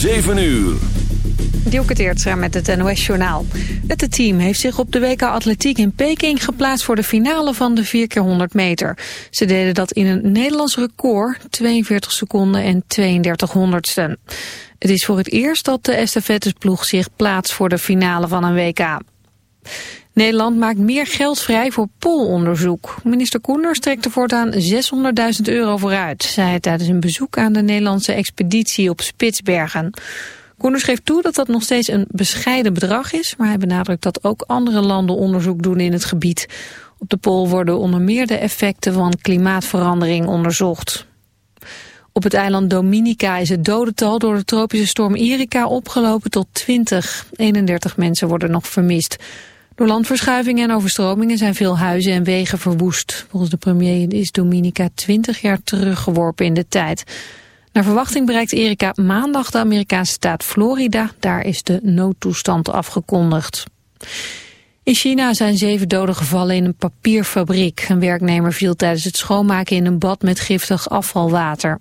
7 uur. Dielke met het NOS-journaal. Het team heeft zich op de WK Atletiek in Peking geplaatst voor de finale van de 4x100 meter. Ze deden dat in een Nederlands record, 42 seconden en 32 honderdsten. Het is voor het eerst dat de estafetteploeg zich plaatst voor de finale van een WK. Nederland maakt meer geld vrij voor polonderzoek. Minister Koenders trekt er voortaan 600.000 euro vooruit, zei hij tijdens een bezoek aan de Nederlandse expeditie op Spitsbergen. Koenders geeft toe dat dat nog steeds een bescheiden bedrag is, maar hij benadrukt dat ook andere landen onderzoek doen in het gebied. Op de pool worden onder meer de effecten van klimaatverandering onderzocht. Op het eiland Dominica is het dodental door de tropische storm Erika opgelopen tot 20. 31 mensen worden nog vermist. Door landverschuivingen en overstromingen zijn veel huizen en wegen verwoest. Volgens de premier is Dominica 20 jaar teruggeworpen in de tijd. Naar verwachting bereikt Erika maandag de Amerikaanse staat Florida. Daar is de noodtoestand afgekondigd. In China zijn zeven doden gevallen in een papierfabriek. Een werknemer viel tijdens het schoonmaken in een bad met giftig afvalwater.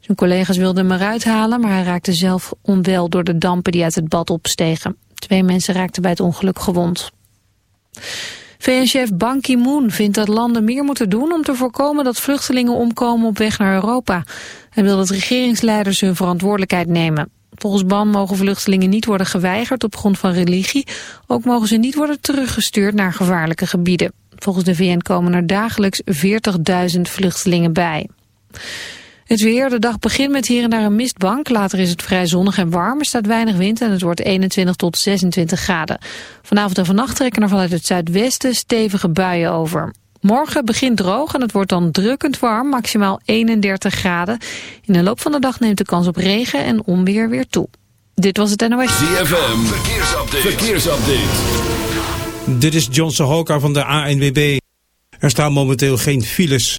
Zijn collega's wilden hem eruit halen, maar hij raakte zelf onwel door de dampen die uit het bad opstegen. Twee mensen raakten bij het ongeluk gewond. VN-chef Ban Ki-moon vindt dat landen meer moeten doen om te voorkomen dat vluchtelingen omkomen op weg naar Europa. Hij wil dat regeringsleiders hun verantwoordelijkheid nemen. Volgens Ban mogen vluchtelingen niet worden geweigerd op grond van religie. Ook mogen ze niet worden teruggestuurd naar gevaarlijke gebieden. Volgens de VN komen er dagelijks 40.000 vluchtelingen bij. Het weer, de dag begint met hier en daar een mistbank. Later is het vrij zonnig en warm. Er staat weinig wind en het wordt 21 tot 26 graden. Vanavond en vannacht trekken er vanuit het zuidwesten stevige buien over. Morgen begint droog en het wordt dan drukkend warm, maximaal 31 graden. In de loop van de dag neemt de kans op regen en onweer weer toe. Dit was het NOS. ZFM, verkeersupdate. verkeersupdate. Dit is John Sahoka van de ANWB. Er staan momenteel geen files.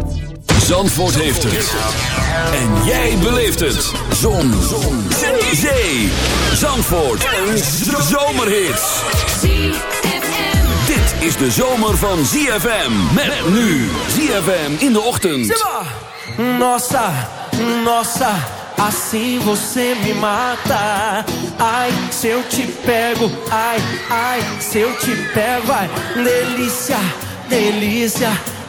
Zandvoort heeft het. En jij beleeft het. Zon. Zon. Zee. Zandvoort. Een zomerhit. Dit is de zomer van ZFM. Met nu ZFM in de ochtend. Nossa, nossa, assim você me mata. Ai, se eu te pego, ai, ai, se eu te pego, ai, delícia, delícia,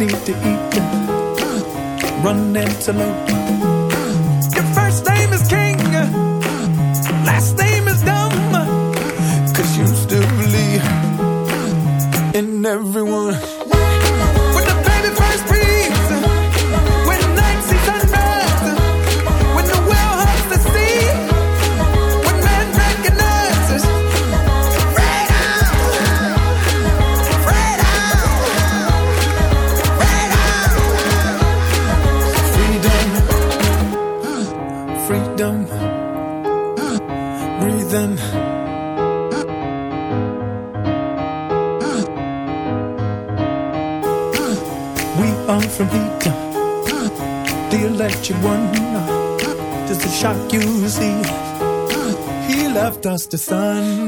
need to eat, run antelope. Your first name is King, last name is Dumb. Cause you still believe in everyone. The sun.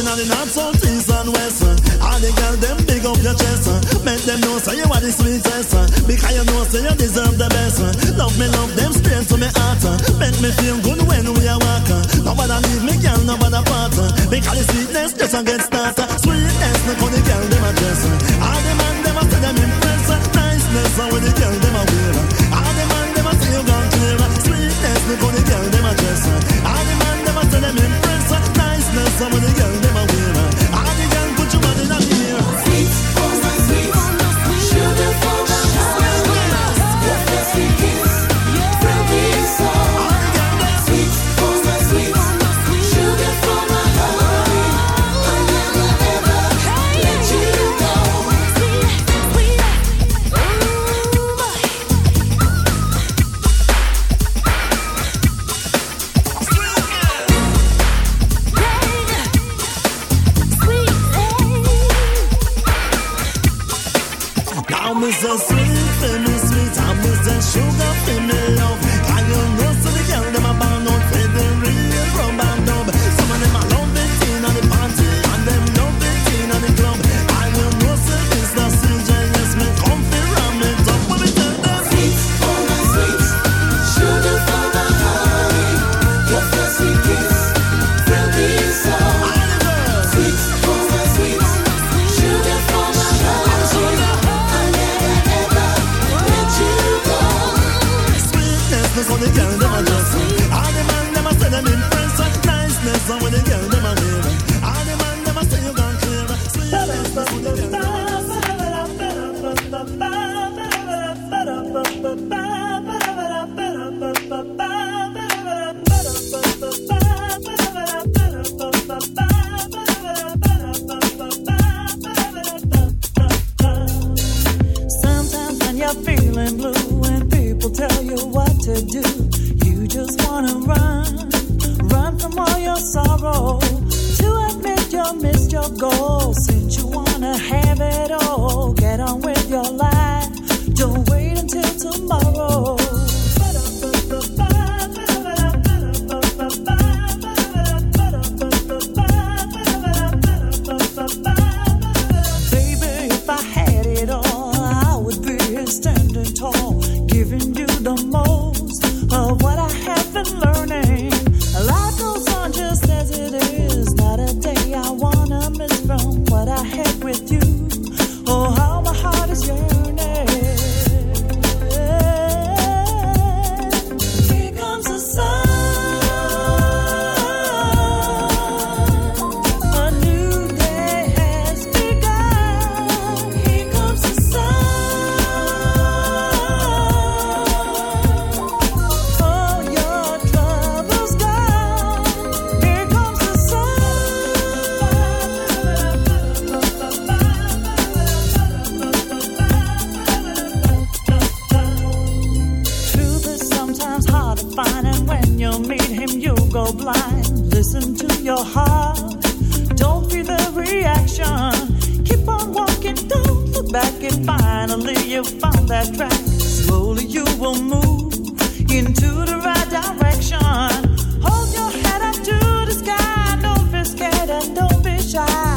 in the north, south, east and west. All the girls them big up your chest. Make them know say you are the sweetest. Because you know say you deserve the best. Love me, love them straight to my heart. Make me feel good when we are walking. Nobody leave me, girl, nobody part. Because the sweetness just a get started. Sweetness, no call the girl them a dress. All the man them a say them impress. Niceness, when the girl them a wear. All the man them a say you gone clear. Sweetness, no call the girl them a dress. All the man them a say them impress. ne zamanı geldim aldım try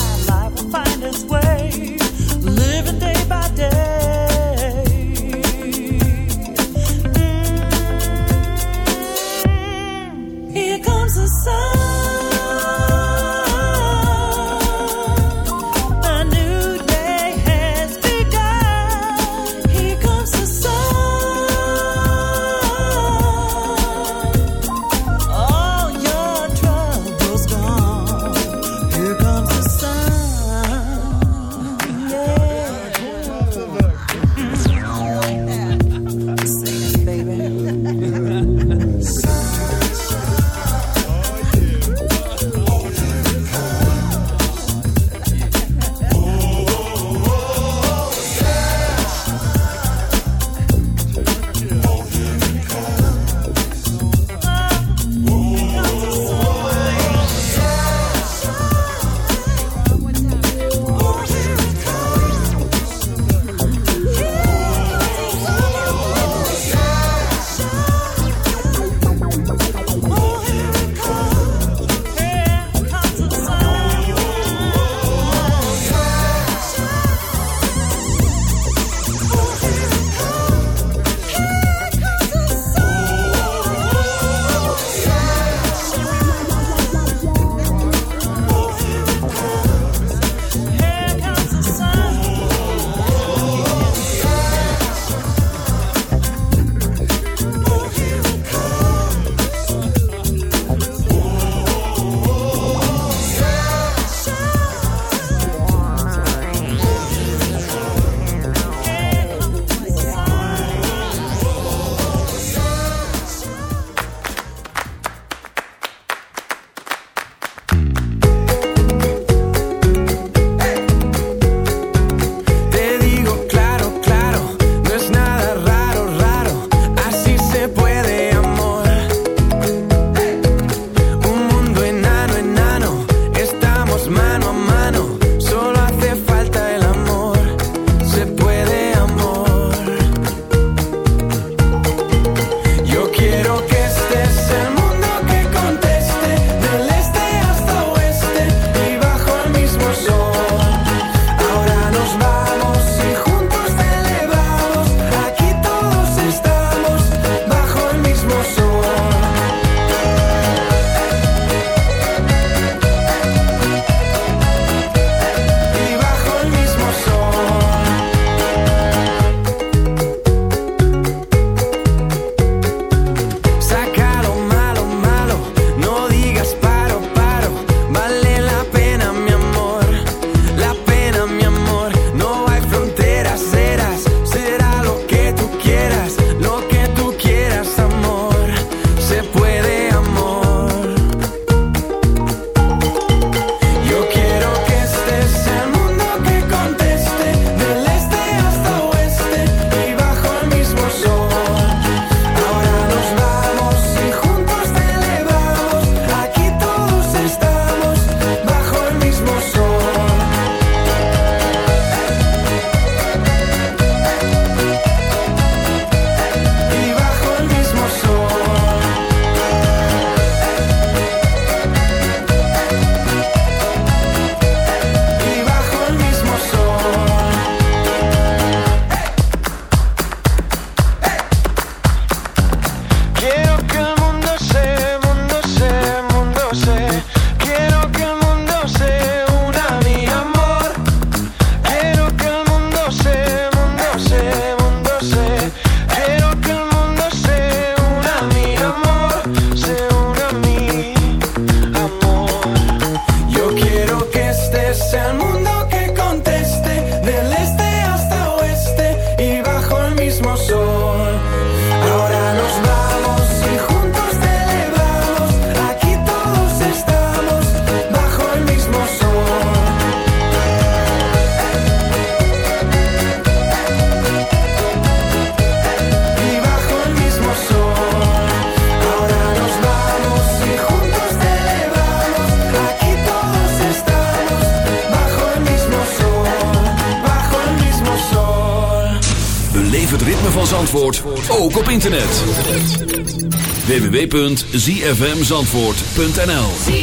www.zfmzandvoort.nl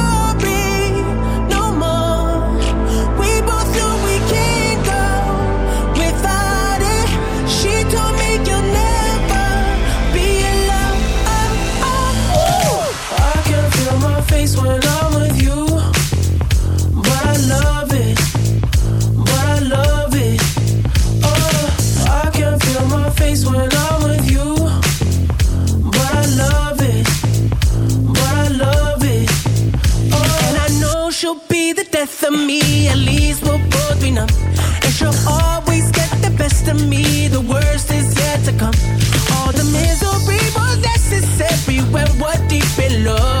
love